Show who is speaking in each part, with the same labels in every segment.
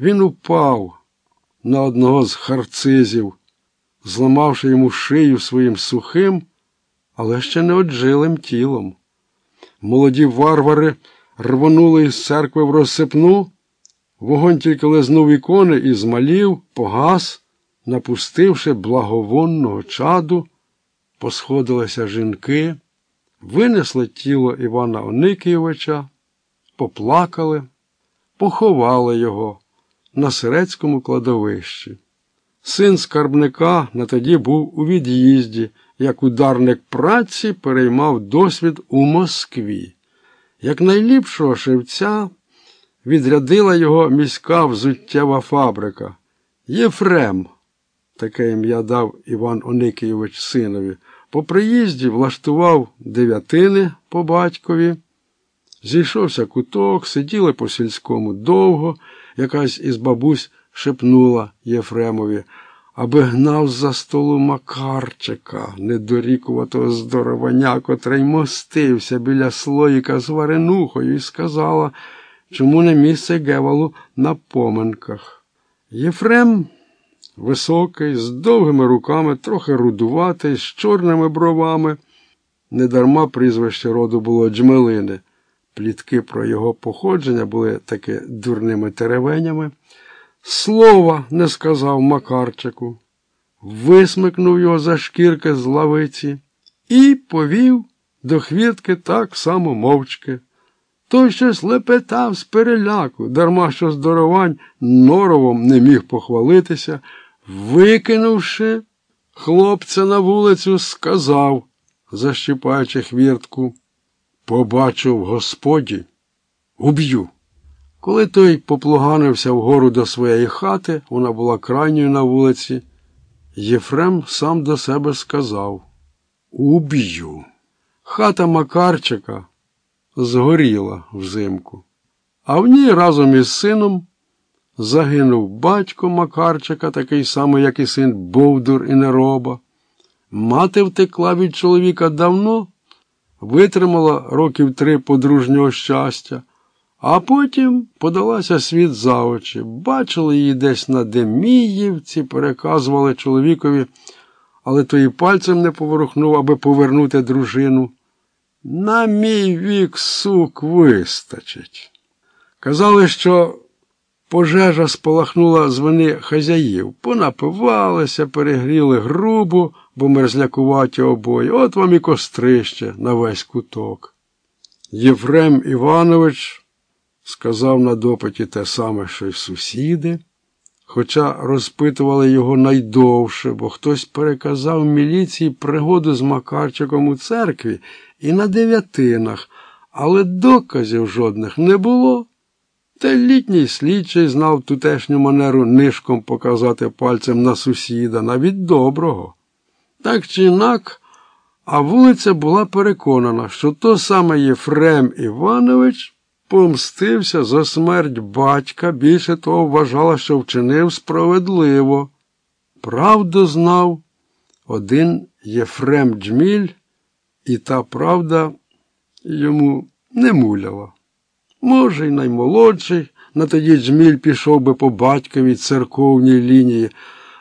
Speaker 1: він упав на одного з харцизів, зламавши йому шию своїм сухим, але ще не оджилим тілом. Молоді варвари рвонули із церкви в розсипну, вогонь тільки лизнув ікони і змалів, погас, напустивши благовонного чаду, посходилися жінки, винесли тіло Івана Оникійовича, поплакали, поховали його на сирецькому кладовищі. Син скарбника на тоді був у від'їзді, як ударник праці переймав досвід у Москві. Як найліпшого шевця відрядила його міська взуттєва фабрика. Єфрем, таке ім'я дав Іван Оникійович синові, по приїзді влаштував дев'ятини по батькові. Зійшовся куток, сиділи по сільському довго, якась із бабусь шепнула Єфремові, аби гнав за столу Макарчика, недорікуватого здорованя, котрий мостився біля слоїка з варенухою, і сказала, чому не місце Гевалу на поминках. Єфрем високий, з довгими руками, трохи рудуватий, з чорними бровами. Недарма прізвище роду було Джмелини. Плітки про його походження були таки дурними теревенями. Слова не сказав Макарчику, висмикнув його за шкірки з лавиці і повів до хвітки так само мовчки. Той щось лепетав з переляку, дарма що здоровань норовом не міг похвалитися, викинувши хлопця на вулицю, сказав, защіпаючи хвіртку, побачу в господі, уб'ю. Коли той поплуганився вгору до своєї хати, вона була крайньою на вулиці, Єфрем сам до себе сказав Уб'ю. Хата Макарчика згоріла взимку, а в ній разом із сином загинув батько Макарчика, такий самий, як і син Бовдур і Нероба. Мати втекла від чоловіка давно, витримала років три подружнього щастя. А потім подалася світ за очі. Бачили її десь на Деміївці, переказували чоловікові, але той і пальцем не поворухнув, аби повернути дружину. На мій вік сук вистачить. Казали, що пожежа спалахнула з вини хазяїв. Понапивалися, перегріли грубу, бо мерзлякуваті обоє. От вам і кострище на весь куток. Єфрем Іванович сказав на допиті те саме, що й сусіди, хоча розпитували його найдовше, бо хтось переказав міліції пригоду з Макарчиком у церкві і на дев'ятинах, але доказів жодних не було. Та літній слідчий знав тутешню манеру нишком показати пальцем на сусіда, навіть доброго. Так чи інак, а вулиця була переконана, що то саме Єфрем Іванович помстився за смерть батька, більше того вважала, що вчинив справедливо. Правду знав один Єфрем Джміль, і та правда йому не муляла. Може, й наймолодший, на тоді Джміль пішов би по батьковій церковній лінії,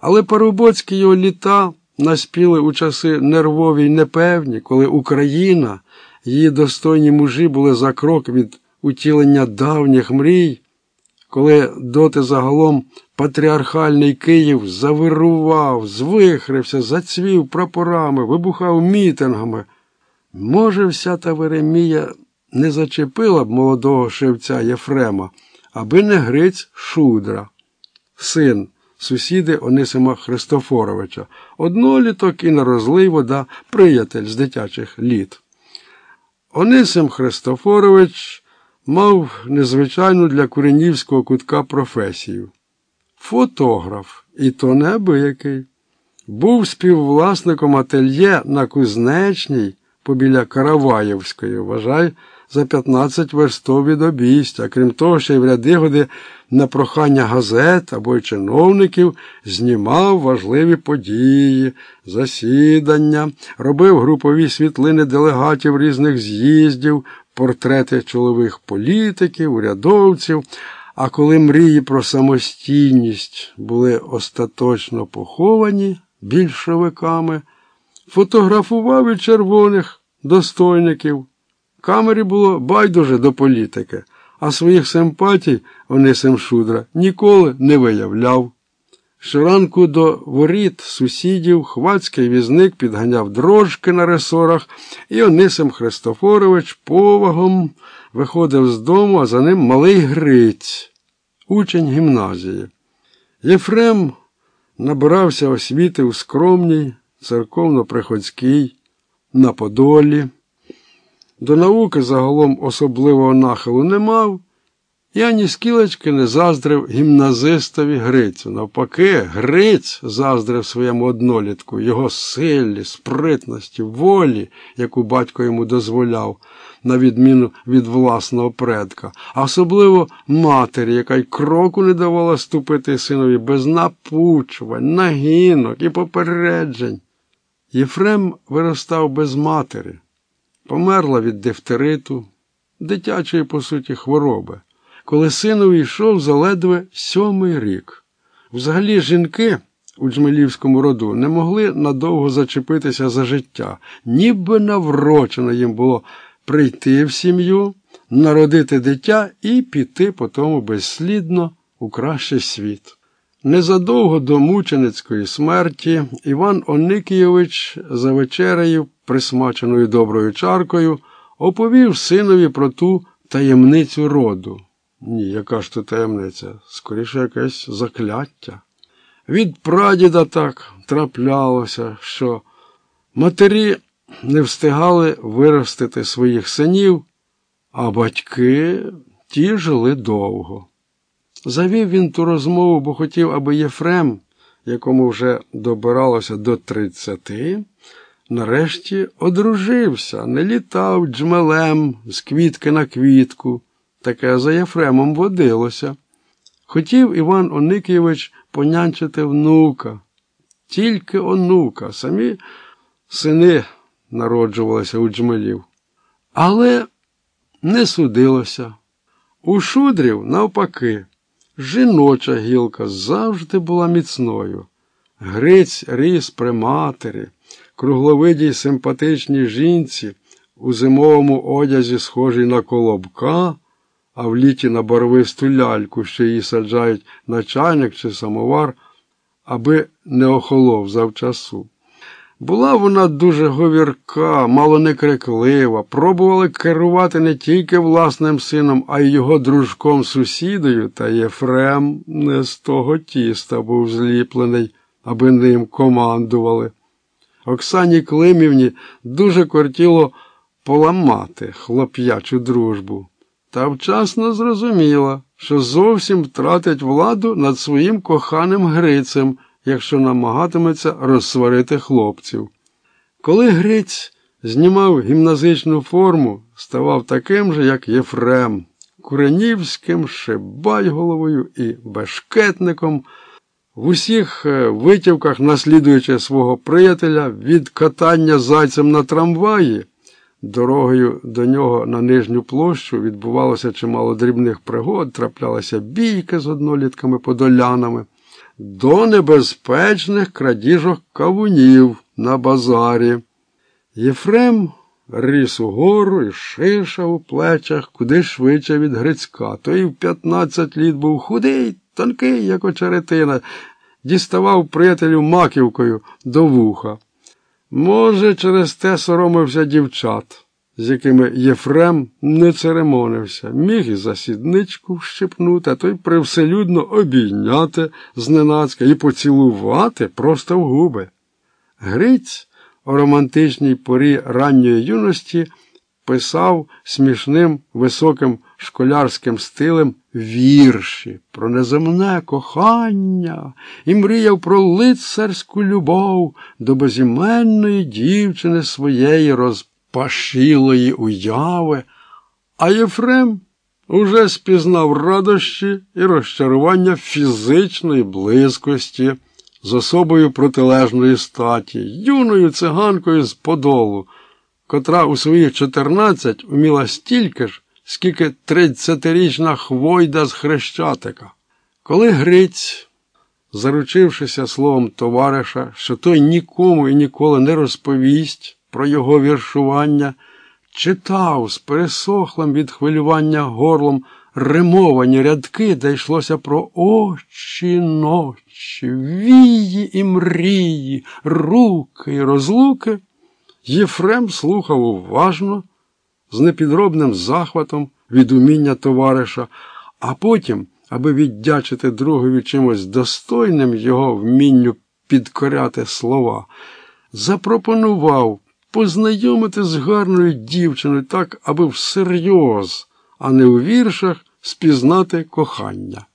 Speaker 1: але парубоцькі його літа наспіли у часи нервові й непевні, коли Україна, її достойні мужі були за крок від утілення давніх мрій, коли доти загалом патріархальний Київ завирував, звихрився, зацвів прапорами, вибухав мітингами. Може, вся та Веремія не зачепила б молодого шевця Єфрема, аби не Гриць Шудра, син сусіди Онисима Христофоровича, одноліток і на розлий вода приятель з дитячих літ. Онисим Христофорович мав незвичайну для куренівського кутка професію. Фотограф, і то неабиякий. Був співвласником ательє на Кузнечній побіля Караваєвської, вважай, за 15 верстов від обійстя, крім того, ще й в ряди годи на прохання газет або й чиновників знімав важливі події, засідання, робив групові світлини делегатів різних з'їздів, портрети чолових політиків, урядовців, А коли мрії про самостійність були остаточно поховані більшовиками, фотографував і червоних достойників. Камері було байдуже до політики, а своїх симпатій Онисим Шудра ніколи не виявляв. Щоранку до воріт сусідів хвацький візник підганяв дрожки на ресорах, і Онисим Христофорович повагом виходив з дому, а за ним малий Гриць, учень гімназії. Єфрем набирався освіти у скромній, церковно-приходській, на Подолі. До науки загалом особливого нахилу не мав. Я ні скілечки не заздрив гімназистові Грицю. Навпаки, Гриць заздрив своєму однолітку, його силі, спритності, волі, яку батько йому дозволяв, на відміну від власного предка, а особливо матері, яка й кроку не давала ступити синові без напучувань, нагінок і попереджень. Єфрем виростав без матері, померла від дифтериту, дитячої, по суті, хвороби коли синові йшов заледве сьомий рік. Взагалі жінки у Джмелівському роду не могли надовго зачепитися за життя, ніби наврочено їм було прийти в сім'ю, народити дитя і піти по тому безслідно у кращий світ. Незадовго до мученицької смерті Іван Оникійович за вечерею, присмаченою доброю чаркою, оповів синові про ту таємницю роду. Ні, яка ж то таємниця, скоріше якесь закляття. Від прадіда так траплялося, що матері не встигали виростити своїх синів, а батьки ті жили довго. Завів він ту розмову, бо хотів, аби Єфрем, якому вже добиралося до тридцяти, нарешті одружився, не літав джмелем з квітки на квітку. Таке за Єфремом водилося. Хотів Іван Оникійович понянчити внука, тільки онука, самі сини народжувалися у джмелів. Але не судилося. У шудрів, навпаки, жіноча гілка завжди була міцною. Гриць ріс при матері, кругловидій симпатичній жінці, у зимовому одязі, схожій на колобка а в літі на барвисту ляльку, що її саджають на чайник чи самовар, аби не охолов завчасу. Була вона дуже говірка, мало не криклива, пробували керувати не тільки власним сином, а й його дружком сусідою, та Єфрем не з того тіста був зліплений, аби ним командували. Оксані Климівні дуже кортіло поламати хлоп'ячу дружбу та вчасно зрозуміла, що зовсім втратить владу над своїм коханим Грицем, якщо намагатиметься розсварити хлопців. Коли Гриць знімав гімназичну форму, ставав таким же, як Єфрем, Куренівським, Шибайголовою і Бешкетником, в усіх е, витівках, наслідуючи свого приятеля від катання зайцем на трамваї. Дорогою до нього на нижню площу відбувалося чимало дрібних пригод, траплялися бійки з однолітками подолянами, до небезпечних крадіжок кавунів на базарі. Єфрем ріс угору і шишав у плечах куди швидше від Грицька. Той в 15 літ був худий, тонкий, як очеретина, діставав приятелю маківкою до вуха. Може, через те соромився дівчат, з якими Єфрем не церемонився, міг і за сідничку вщипнути, а то й привселюдно обійняти зненацька і поцілувати просто в губи. Гриць у романтичній порі ранньої юності писав смішним високим школярським стилем вірші про неземне кохання і мріяв про лицарську любов до безіменної дівчини своєї розпашілої уяви, а Єфрем уже спізнав радощі і розчарування фізичної близькості з особою протилежної статі, юною циганкою з подолу, котра у своїх чотирнадцять уміла стільки ж скільки тридцятирічна хвойда з хрещатика. Коли Гриць, заручившися словом товариша, що той нікому і ніколи не розповість про його віршування, читав з пересохлим від хвилювання горлом римовані рядки, де йшлося про очі ночі, вії і мрії, руки і розлуки, Єфрем слухав уважно, з непідробним захватом від уміння товариша, а потім, аби віддячити другові чимось достойним його вмінню підкоряти слова, запропонував познайомити з гарною дівчиною так, аби всерйоз, а не у віршах спізнати кохання.